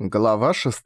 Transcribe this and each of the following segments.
Глава 6.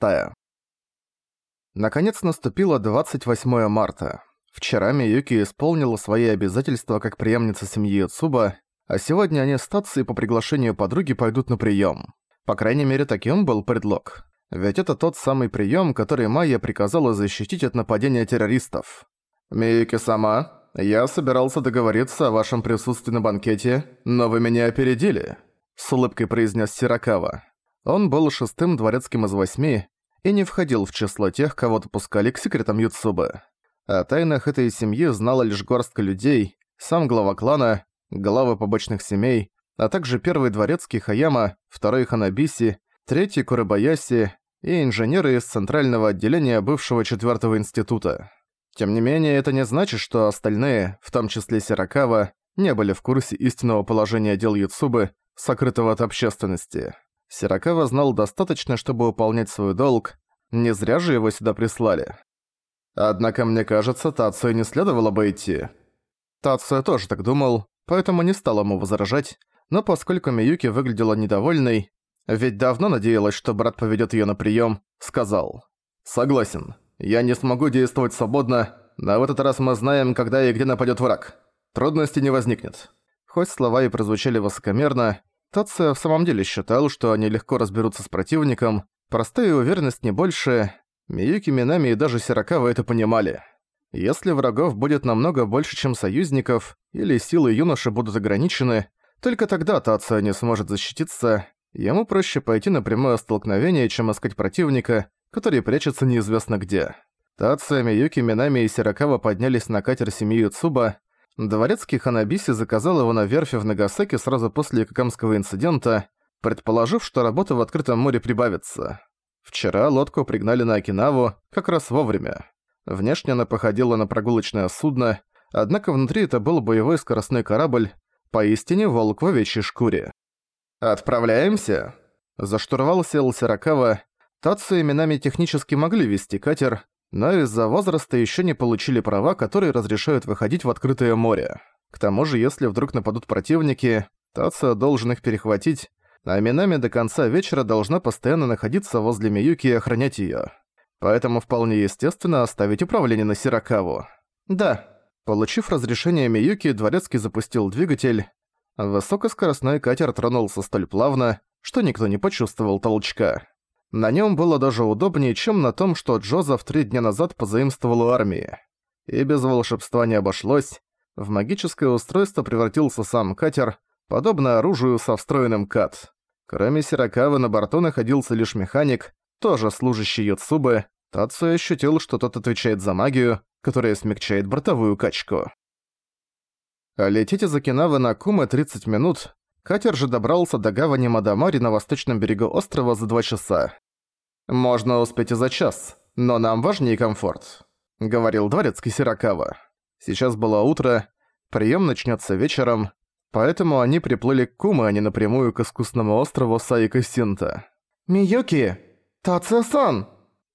Наконец наступило 28 марта. Вчера Миюки исполнила свои обязательства как преемница семьи Цуба, а сегодня они с Тацией по приглашению подруги пойдут на прием. По крайней мере, таким был предлог. Ведь это тот самый прием, который Майя приказала защитить от нападения террористов. «Миюки сама, я собирался договориться о вашем присутствии на банкете, но вы меня опередили», — с улыбкой произнес Сиракава. Он был шестым дворецким из восьми и не входил в число тех, кого допускали к секретам Юцубы. О тайнах этой семьи знала лишь горстка людей, сам глава клана, главы побочных семей, а также первый дворецкий Хаяма, второй Ханабиси, третий Курабаяси и инженеры из центрального отделения бывшего четвертого института. Тем не менее, это не значит, что остальные, в том числе Сиракава, не были в курсе истинного положения дел Юцубы, сокрытого от общественности. Сиракава знал достаточно, чтобы выполнять свой долг, не зря же его сюда прислали. Однако, мне кажется, Тацию не следовало бы идти. Тацию тоже так думал, поэтому не стал ему возражать, но поскольку Миюки выглядела недовольной, ведь давно надеялась, что брат поведет её на приём, сказал. «Согласен. Я не смогу действовать свободно, но в этот раз мы знаем, когда и где нападёт враг. Трудностей не возникнет». Хоть слова и прозвучали высокомерно, Тация в самом деле считал, что они легко разберутся с противником, простая уверенность не больше, Миюки, Минами и даже Сиракава это понимали. Если врагов будет намного больше, чем союзников, или силы юноши будут ограничены, только тогда Тация не сможет защититься, ему проще пойти на прямое столкновение, чем искать противника, который прячется неизвестно где. Тация, Миюки, Минами и Сиракава поднялись на катер семьи Цуба, Дворецкий Ханабиси заказал его на верфи в Нагасаки сразу после Какамского инцидента, предположив, что работа в открытом море прибавится. Вчера лодку пригнали на Окинаву как раз вовремя. Внешне она походила на прогулочное судно, однако внутри это был боевой скоростной корабль, поистине волк в овечьей шкуре. «Отправляемся?» За штурвал сел Сиракава. Тацу именами технически могли вести катер, но из-за возраста еще не получили права, которые разрешают выходить в открытое море. К тому же, если вдруг нападут противники, Тацио должен их перехватить, а Минами до конца вечера должна постоянно находиться возле Миюки и охранять её. Поэтому вполне естественно оставить управление на Сиракаву. Да. Получив разрешение Миюки, Дворецкий запустил двигатель. Высокоскоростной катер тронулся столь плавно, что никто не почувствовал толчка. На нем было даже удобнее, чем на том, что Джозеф три дня назад позаимствовал у армии. И без волшебства не обошлось. В магическое устройство превратился сам катер, подобно оружию со встроенным кат. Кроме Сиракавы на борту находился лишь механик, тоже служащий Йоцубы. Тацу ощутил, что тот отвечает за магию, которая смягчает бортовую качку. Лететь из Окинавы на Кумы 30 минут, Катер же добрался до гавани Мадамари на восточном берегу острова за два часа. «Можно успеть и за час, но нам важнее комфорт», — говорил дворецкий Сиракава. Сейчас было утро, прием начнется вечером, поэтому они приплыли к Куме, а не напрямую к искусственному острову Саика-Синта. «Миюки! Тация-сан!»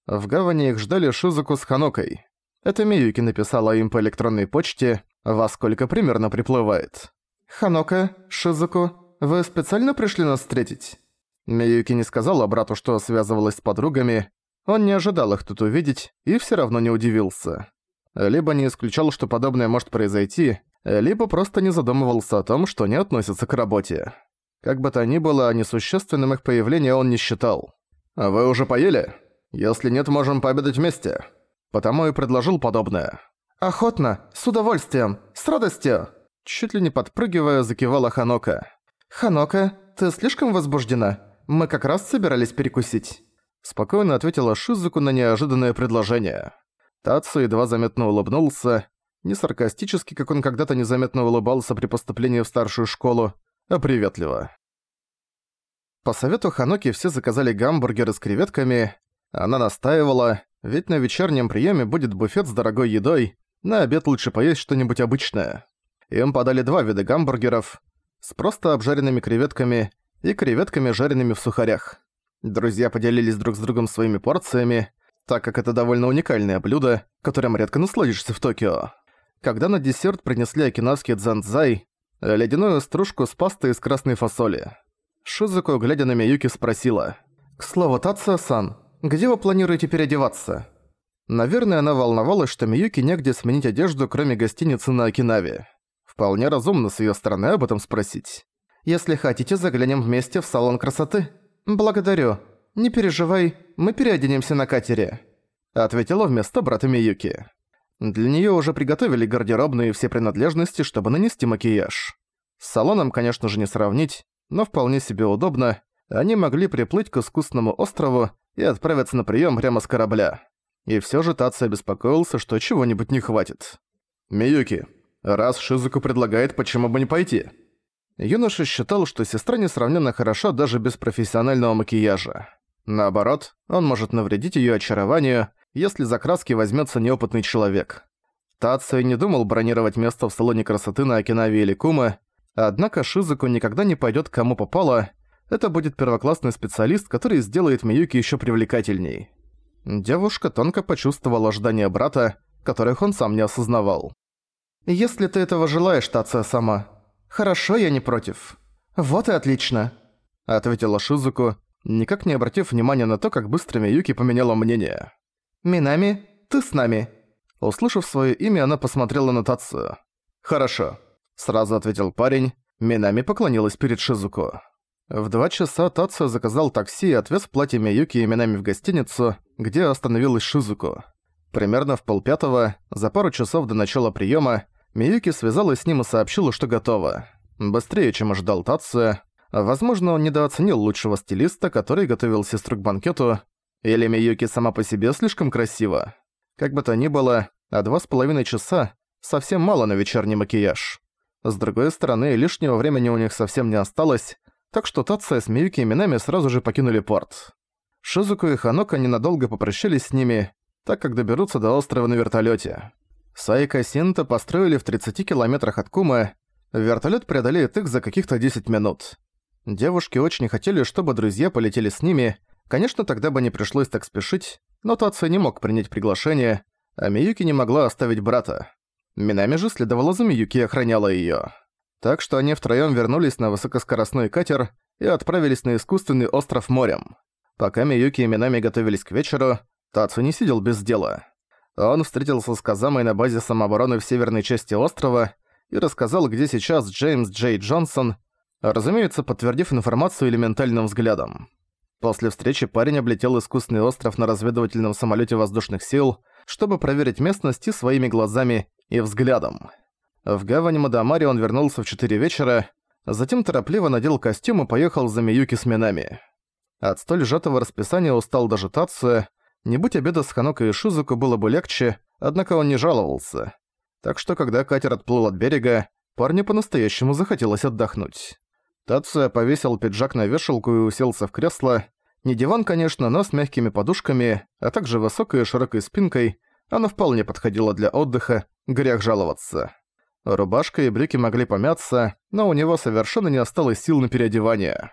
В гавани их ждали Шизуку с Ханокой. Это Миюки написала им по электронной почте, во сколько примерно приплывает. «Ханока, Шизуку, вы специально пришли нас встретить?» Миюки не сказала брату, что связывалась с подругами. Он не ожидал их тут увидеть и всё равно не удивился. Либо не исключал, что подобное может произойти, либо просто не задумывался о том, что не относится к работе. Как бы то ни было, несущественным их появление он не считал. «А «Вы уже поели? Если нет, можем пообедать вместе». Потому и предложил подобное. «Охотно, с удовольствием, с радостью!» Чуть ли не подпрыгивая, закивала Ханока. «Ханока, ты слишком возбуждена? Мы как раз собирались перекусить». Спокойно ответила Шизуку на неожиданное предложение. Тацу едва заметно улыбнулся, не саркастически, как он когда-то незаметно улыбался при поступлении в старшую школу, а приветливо. По совету Ханоки все заказали гамбургеры с креветками. Она настаивала, ведь на вечернем приеме будет буфет с дорогой едой, на обед лучше поесть что-нибудь обычное. Им подали два вида гамбургеров с просто обжаренными креветками и креветками, жареными в сухарях. Друзья поделились друг с другом своими порциями, так как это довольно уникальное блюдо, которым редко насладишься в Токио. Когда на десерт принесли окинавский дзанзай, ледяную стружку с пастой из красной фасоли. Шизуко, глядя на Миюки, спросила, «К слову, Тация-сан, где вы планируете переодеваться?» Наверное, она волновалась, что Миюки негде сменить одежду, кроме гостиницы на Окинаве. Вполне разумно с её стороны об этом спросить. «Если хотите, заглянем вместе в салон красоты». «Благодарю. Не переживай, мы переоденемся на катере», — ответила вместо брата Миюки. Для неё уже приготовили гардеробные все принадлежности, чтобы нанести макияж. С салоном, конечно же, не сравнить, но вполне себе удобно. Они могли приплыть к искусственному острову и отправиться на приём прямо с корабля. И всё же Тация беспокоился, что чего-нибудь не хватит. «Миюки, раз Шизуку предлагает, почему бы не пойти?» Юноша считал, что сестра несравненно хороша даже без профессионального макияжа. Наоборот, он может навредить её очарованию, если за краски возьмётся неопытный человек. Тацию не думал бронировать место в салоне красоты на Окинаве или Кума, однако Шизуку никогда не пойдёт кому попало, это будет первоклассный специалист, который сделает Миюки ещё привлекательней. Девушка тонко почувствовала ожидания брата, которых он сам не осознавал. «Если ты этого желаешь, Тация сама, «Хорошо, я не против». «Вот и отлично», — ответила Шизуку, никак не обратив внимания на то, как быстро Миюки поменяла мнение. «Минами, ты с нами». Услышав своё имя, она посмотрела на Тацию. «Хорошо», — сразу ответил парень. Минами поклонилась перед Шизуку. В два часа Тацию заказал такси и отвез платье Миюки и Минами в гостиницу, где остановилась Шизуку. Примерно в полпятого, за пару часов до начала приёма, Миюки связалась с ним и сообщила, что готова. Быстрее, чем ожидал Тация. Возможно, он недооценил лучшего стилиста, который готовил сестру к банкету, или Миюки сама по себе слишком красива. Как бы то ни было, а два с половиной часа – совсем мало на вечерний макияж. С другой стороны, лишнего времени у них совсем не осталось, так что Тация с Миюки именами сразу же покинули порт. Шизуку и Ханока ненадолго попрощались с ними, так как доберутся до острова на вертолёте. Сайка Синта построили в 30 километрах от Кумы. Вертолет преодолеет их за каких-то 10 минут. Девушки очень хотели, чтобы друзья полетели с ними. Конечно, тогда бы не пришлось так спешить, но Тация не мог принять приглашение, а Миюки не могла оставить брата. Минами же следовала за Миюки и охраняла её. Так что они втроём вернулись на высокоскоростной катер и отправились на искусственный остров морем. Пока Миюки и Минами готовились к вечеру, Тацу не сидел без дела. Он встретился с Казамой на базе самообороны в северной части острова и рассказал, где сейчас Джеймс Джей Джонсон, разумеется, подтвердив информацию элементальным взглядом. После встречи парень облетел искусственный остров на разведывательном самолете воздушных сил, чтобы проверить местность и своими глазами и взглядом. В гавани Мадамари он вернулся в 4 вечера, затем торопливо надел костюм и поехал за Миюки с Минами. От столь сжатого расписания устал даже Тация, не будь обеда с Ханока и Шизуку было бы легче, однако он не жаловался. Так что, когда катер отплыл от берега, парню по-настоящему захотелось отдохнуть. Тация повесил пиджак на вешалку и уселся в кресло. Не диван, конечно, но с мягкими подушками, а также высокой и широкой спинкой, оно вполне подходило для отдыха, грех жаловаться. Рубашка и брюки могли помяться, но у него совершенно не осталось сил на переодевание.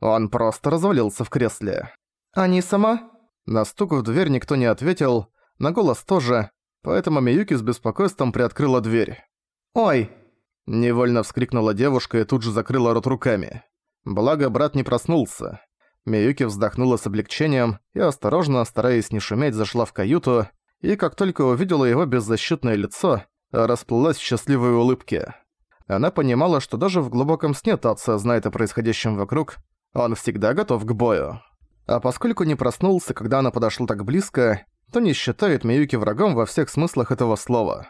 Он просто развалился в кресле. «Они сама?» На стук в дверь никто не ответил, на голос тоже, поэтому Миюки с беспокойством приоткрыла дверь. «Ой!» Невольно вскрикнула девушка и тут же закрыла рот руками. Благо, брат не проснулся. Миюки вздохнула с облегчением и, осторожно, стараясь не шуметь, зашла в каюту, и как только увидела его беззащитное лицо, расплылась в счастливой улыбке. Она понимала, что даже в глубоком сне Тация знает о происходящем вокруг, он всегда готов к бою. А поскольку не проснулся, когда она подошла так близко, то не считает Миюки врагом во всех смыслах этого слова.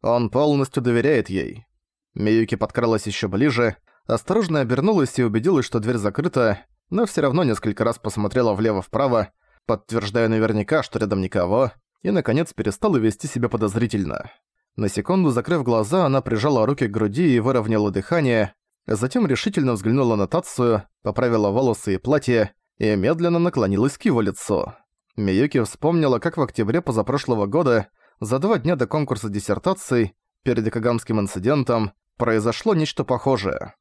Он полностью доверяет ей. Миюки подкралась еще ближе, осторожно обернулась и убедилась, что дверь закрыта, но все равно несколько раз посмотрела влево-вправо, подтверждая наверняка, что рядом никого, и, наконец, перестала вести себя подозрительно. На секунду, закрыв глаза, она прижала руки к груди и выровняла дыхание, затем решительно взглянула на Тацию, поправила волосы и платье, и медленно наклонилась к его лицу. Миюки вспомнила, как в октябре позапрошлого года, за два дня до конкурса диссертаций, перед Икагамским инцидентом, произошло нечто похожее.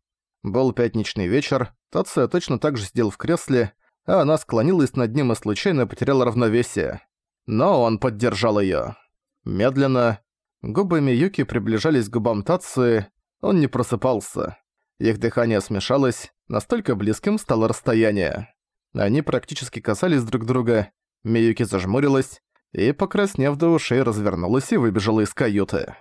Был пятничный вечер, Тация точно так же сидел в кресле, а она склонилась над ним и случайно потеряла равновесие. Но он поддержал её. Медленно. Губы Миюки приближались к губам Тации, он не просыпался. Их дыхание смешалось, настолько близким стало расстояние. Они практически касались друг друга. Миюки зажмурилась и, покраснев до ушей, развернулась и выбежала из каюты.